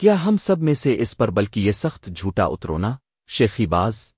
کیا ہم سب میں سے اس پر بلکہ یہ سخت جھوٹا اترونا؟ شیخی باز